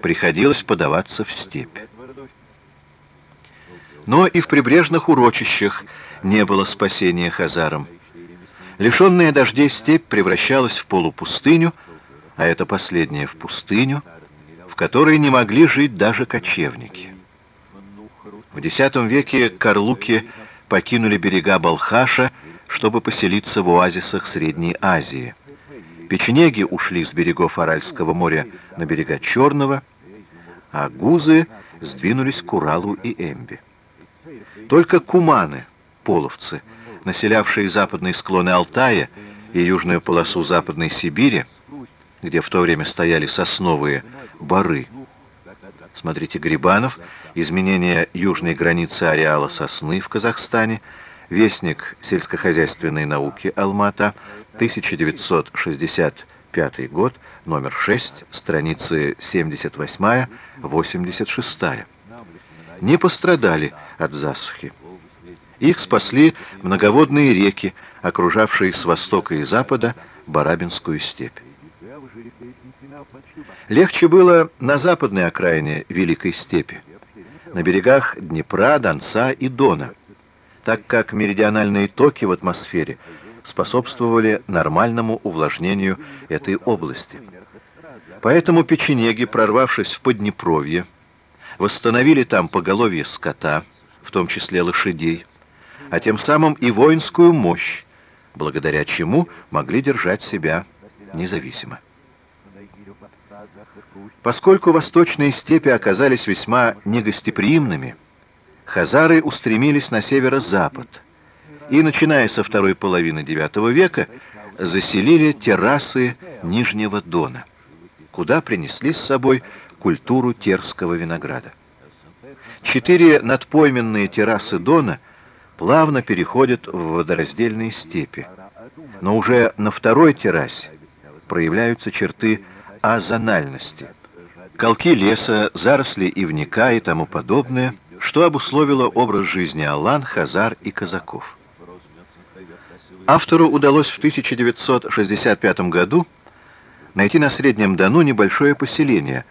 приходилось подаваться в степь. Но и в прибрежных урочищах не было спасения хазарам. Лишенная дождей степь превращалась в полупустыню, а это последнее в пустыню, в которой не могли жить даже кочевники. В X веке карлуки покинули берега Балхаша, чтобы поселиться в оазисах Средней Азии. Печенеги ушли с берегов Аральского моря на берега Черного, а гузы сдвинулись к Уралу и Эмби. Только куманы, половцы, населявшие западные склоны Алтая и южную полосу Западной Сибири, где в то время стояли сосновые бары. Смотрите Грибанов, изменение южной границы ареала сосны в Казахстане, Вестник сельскохозяйственной науки Алмата, 1965 год, номер 6, страницы 78-86. Не пострадали от засухи. Их спасли многоводные реки, окружавшие с востока и запада Барабинскую степь. Легче было на западной окраине Великой степи, на берегах Днепра, Донца и Дона, так как меридиональные токи в атмосфере способствовали нормальному увлажнению этой области. Поэтому печенеги, прорвавшись в Поднепровье, восстановили там поголовье скота, в том числе лошадей, а тем самым и воинскую мощь, благодаря чему могли держать себя независимо. Поскольку восточные степи оказались весьма негостеприимными, хазары устремились на северо-запад и, начиная со второй половины IX века, заселили террасы Нижнего Дона, куда принесли с собой культуру терского винограда. Четыре надпойменные террасы Дона плавно переходят в водораздельные степи, но уже на второй террасе проявляются черты азональности. Колки леса, заросли ивника и тому подобное, что обусловило образ жизни алан, хазар и казаков. Автору удалось в 1965 году найти на Среднем Дону небольшое поселение,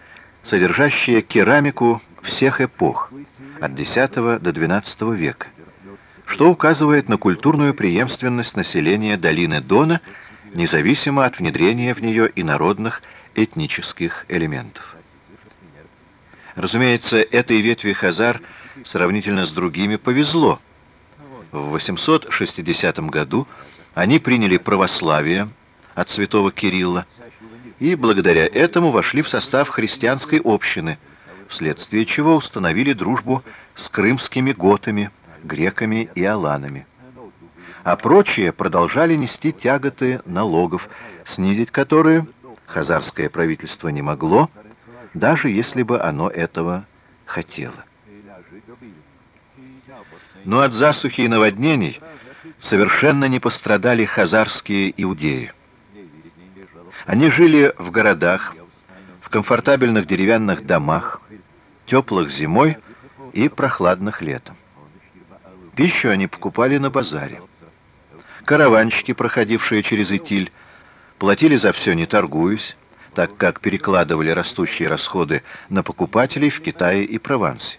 содержащее керамику всех эпох, от X до XII века, что указывает на культурную преемственность населения долины Дона, независимо от внедрения в нее инородных этнических элементов. Разумеется, этой ветви хазар сравнительно с другими повезло. В 860 году они приняли православие от святого Кирилла и благодаря этому вошли в состав христианской общины, вследствие чего установили дружбу с крымскими готами, греками и аланами. А прочие продолжали нести тяготы налогов, снизить которые хазарское правительство не могло, даже если бы оно этого хотело. Но от засухи и наводнений совершенно не пострадали хазарские иудеи. Они жили в городах, в комфортабельных деревянных домах, теплых зимой и прохладных летом. Пищу они покупали на базаре. Караванщики, проходившие через Итиль, платили за все не торгуясь, так как перекладывали растущие расходы на покупателей в Китае и Провансе.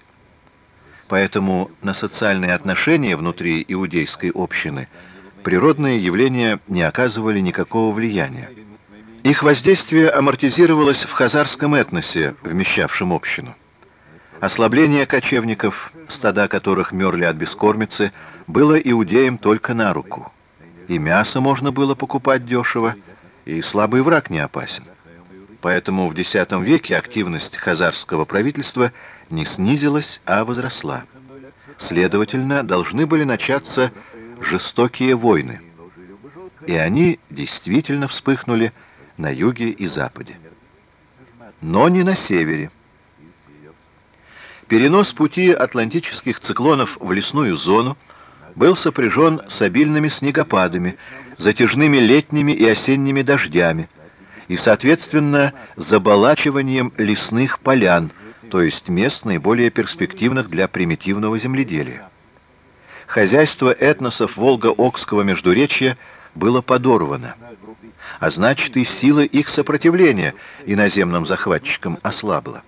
Поэтому на социальные отношения внутри иудейской общины природные явления не оказывали никакого влияния. Их воздействие амортизировалось в хазарском этносе, вмещавшем общину. Ослабление кочевников, стада которых мерли от бескормицы, было иудеям только на руку. И мясо можно было покупать дешево, и слабый враг не опасен. Поэтому в X веке активность хазарского правительства не снизилась, а возросла. Следовательно, должны были начаться жестокие войны. И они действительно вспыхнули на юге и западе. Но не на севере. Перенос пути атлантических циклонов в лесную зону был сопряжен с обильными снегопадами, затяжными летними и осенними дождями и, соответственно, заболачиванием лесных полян, то есть мест наиболее перспективных для примитивного земледелия. Хозяйство этносов Волго-Окского междуречья было подорвано, а значит и сила их сопротивления иноземным захватчикам ослабла.